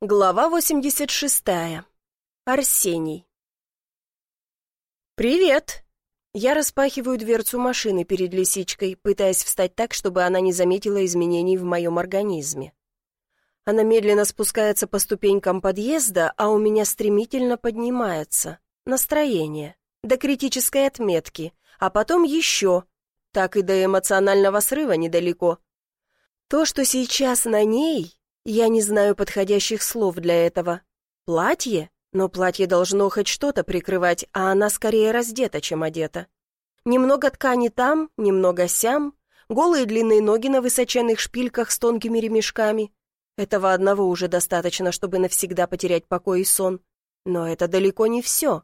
Глава 86. Арсений. «Привет!» Я распахиваю дверцу машины перед лисичкой, пытаясь встать так, чтобы она не заметила изменений в моем организме. Она медленно спускается по ступенькам подъезда, а у меня стремительно поднимается. Настроение. До критической отметки. А потом еще. Так и до эмоционального срыва недалеко. То, что сейчас на ней, я не знаю подходящих слов для этого. Платье? Но платье должно хоть что-то прикрывать, а она скорее раздета, чем одета. Немного ткани там, немного сям, голые длинные ноги на высоченных шпильках с тонкими ремешками. Этого одного уже достаточно, чтобы навсегда потерять покой и сон. Но это далеко не все.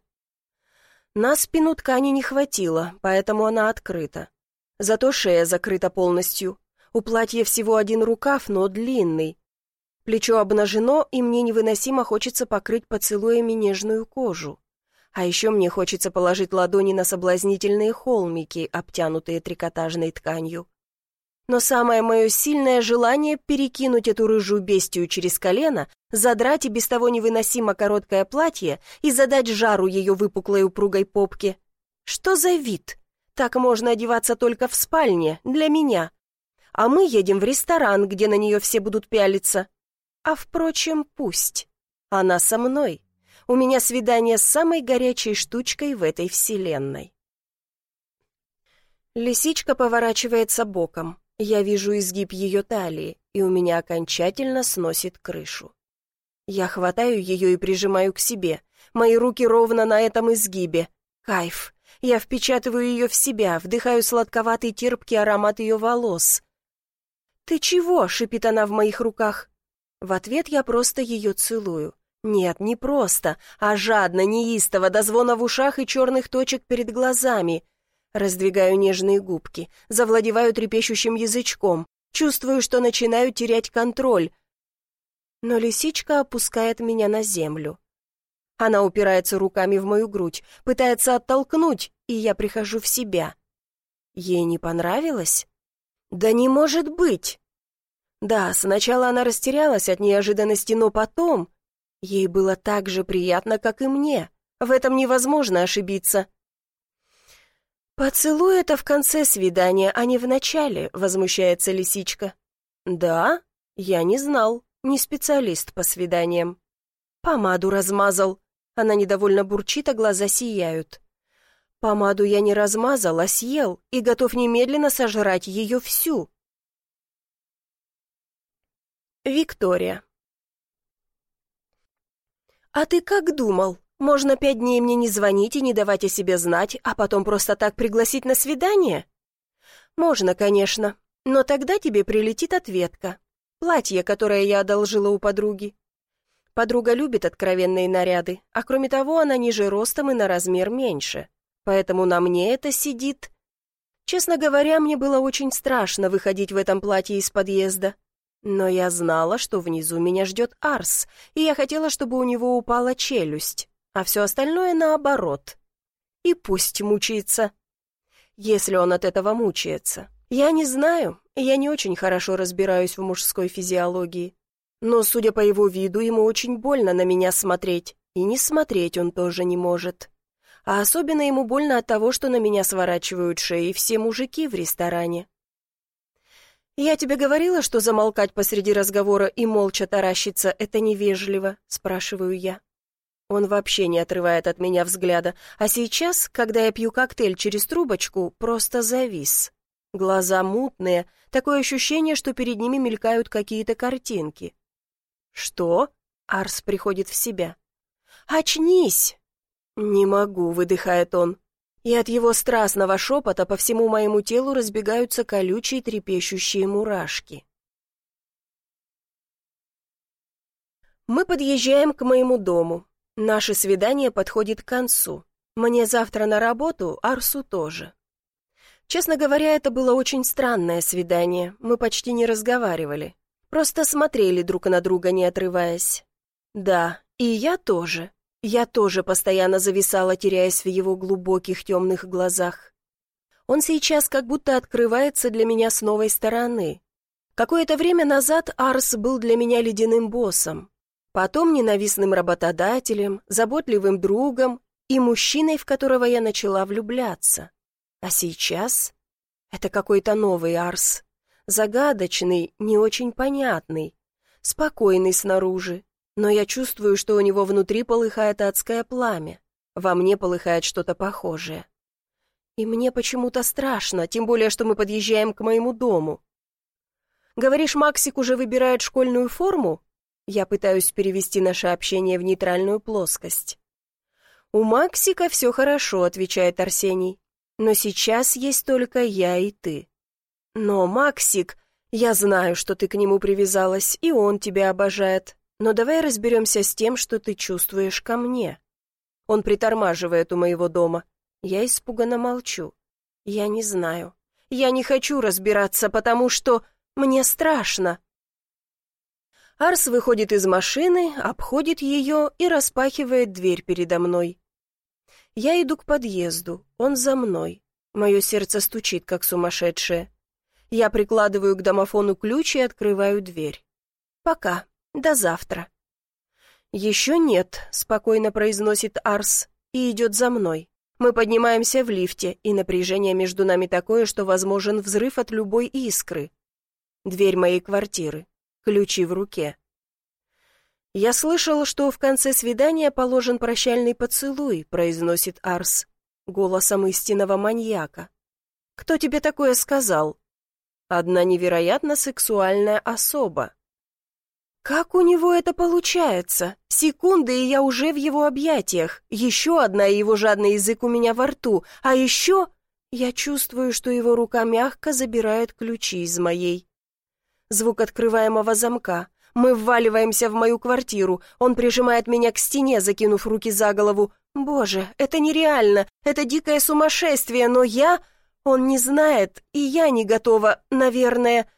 На спину ткани не хватило, поэтому она открыта. Зато шея закрыта полностью. У платья всего один рукав, но длинный, Плечо обнажено, и мне невыносимо хочется покрыть поцелуями нежную кожу. А еще мне хочется положить ладони на соблазнительные холмики, обтянутые трикотажной тканью. Но самое мое сильное желание перекинуть эту рыжую бестию через колено, задрать и без того невыносимо короткое платье и задать жару ее выпуклой упругой попке. Что за вид? Так можно одеваться только в спальне, для меня. А мы едем в ресторан, где на нее все будут пялиться. А, впрочем, пусть. Она со мной. У меня свидание с самой горячей штучкой в этой вселенной. Лисичка поворачивается боком. Я вижу изгиб ее талии, и у меня окончательно сносит крышу. Я хватаю ее и прижимаю к себе. Мои руки ровно на этом изгибе. Кайф. Я впечатываю ее в себя, вдыхаю сладковатый терпкий аромат ее волос. «Ты чего?» — шипит она в моих руках. В ответ я просто ее целую. Нет, не просто, а жадно, неистово, до звона в ушах и черных точек перед глазами. Раздвигаю нежные губки, завладеваю трепещущим язычком, чувствую, что начинаю терять контроль. Но лисичка опускает меня на землю. Она упирается руками в мою грудь, пытается оттолкнуть, и я прихожу в себя. Ей не понравилось? Да не может быть! Да, сначала она растерялась от неожиданности, но потом... Ей было так же приятно, как и мне. В этом невозможно ошибиться. «Поцелуй это в конце свидания, а не в начале», — возмущается лисичка. «Да? Я не знал. Не специалист по свиданиям». «Помаду размазал». Она недовольно бурчит, а глаза сияют. «Помаду я не размазал, а съел и готов немедленно сожрать ее всю». Виктория. «А ты как думал? Можно пять дней мне не звонить и не давать о себе знать, а потом просто так пригласить на свидание?» «Можно, конечно, но тогда тебе прилетит ответка. Платье, которое я одолжила у подруги. Подруга любит откровенные наряды, а кроме того, она ниже ростом и на размер меньше. Поэтому на мне это сидит. Честно говоря, мне было очень страшно выходить в этом платье из подъезда. Но я знала, что внизу меня ждет Арс, и я хотела, чтобы у него упала челюсть, а все остальное наоборот. И пусть мучается. Если он от этого мучается. Я не знаю, я не очень хорошо разбираюсь в мужской физиологии. Но, судя по его виду, ему очень больно на меня смотреть, и не смотреть он тоже не может. А особенно ему больно от того, что на меня сворачивают шеи все мужики в ресторане. «Я тебе говорила, что замолкать посреди разговора и молча таращиться — это невежливо?» — спрашиваю я. Он вообще не отрывает от меня взгляда, а сейчас, когда я пью коктейль через трубочку, просто завис. Глаза мутные, такое ощущение, что перед ними мелькают какие-то картинки. «Что?» — Арс приходит в себя. «Очнись!» «Не могу», — выдыхает он и от его страстного шепота по всему моему телу разбегаются колючие трепещущие мурашки. Мы подъезжаем к моему дому. Наше свидание подходит к концу. Мне завтра на работу, Арсу тоже. Честно говоря, это было очень странное свидание. Мы почти не разговаривали. Просто смотрели друг на друга, не отрываясь. Да, и я тоже. Я тоже постоянно зависала, теряясь в его глубоких темных глазах. Он сейчас как будто открывается для меня с новой стороны. Какое-то время назад Арс был для меня ледяным боссом. потом ненавистным работодателем, заботливым другом и мужчиной, в которого я начала влюбляться. А сейчас это какой-то новый Арс, загадочный, не очень понятный, спокойный снаружи, но я чувствую, что у него внутри полыхает адское пламя, во мне полыхает что-то похожее. И мне почему-то страшно, тем более, что мы подъезжаем к моему дому. Говоришь, Максик уже выбирает школьную форму? Я пытаюсь перевести наше общение в нейтральную плоскость. «У Максика все хорошо», — отвечает Арсений. «Но сейчас есть только я и ты». «Но, Максик, я знаю, что ты к нему привязалась, и он тебя обожает. Но давай разберемся с тем, что ты чувствуешь ко мне». Он притормаживает у моего дома. Я испуганно молчу. Я не знаю. Я не хочу разбираться, потому что мне страшно. Арс выходит из машины, обходит ее и распахивает дверь передо мной. Я иду к подъезду, он за мной. Мое сердце стучит, как сумасшедшее. Я прикладываю к домофону ключ и открываю дверь. Пока, до завтра. «Еще нет», — спокойно произносит Арс и идет за мной. Мы поднимаемся в лифте, и напряжение между нами такое, что возможен взрыв от любой искры. Дверь моей квартиры. Ключи в руке. «Я слышал, что в конце свидания положен прощальный поцелуй», — произносит Арс, голосом истинного маньяка. «Кто тебе такое сказал?» «Одна невероятно сексуальная особа». «Как у него это получается? Секунды, и я уже в его объятиях. Еще одна, и его жадный язык у меня во рту. А еще...» Я чувствую, что его рука мягко забирает ключи из моей звук открываемого замка. Мы вваливаемся в мою квартиру. Он прижимает меня к стене, закинув руки за голову. Боже, это нереально, это дикое сумасшествие, но я... Он не знает, и я не готова, наверное...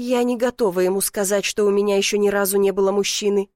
Я не готова ему сказать, что у меня еще ни разу не было мужчины.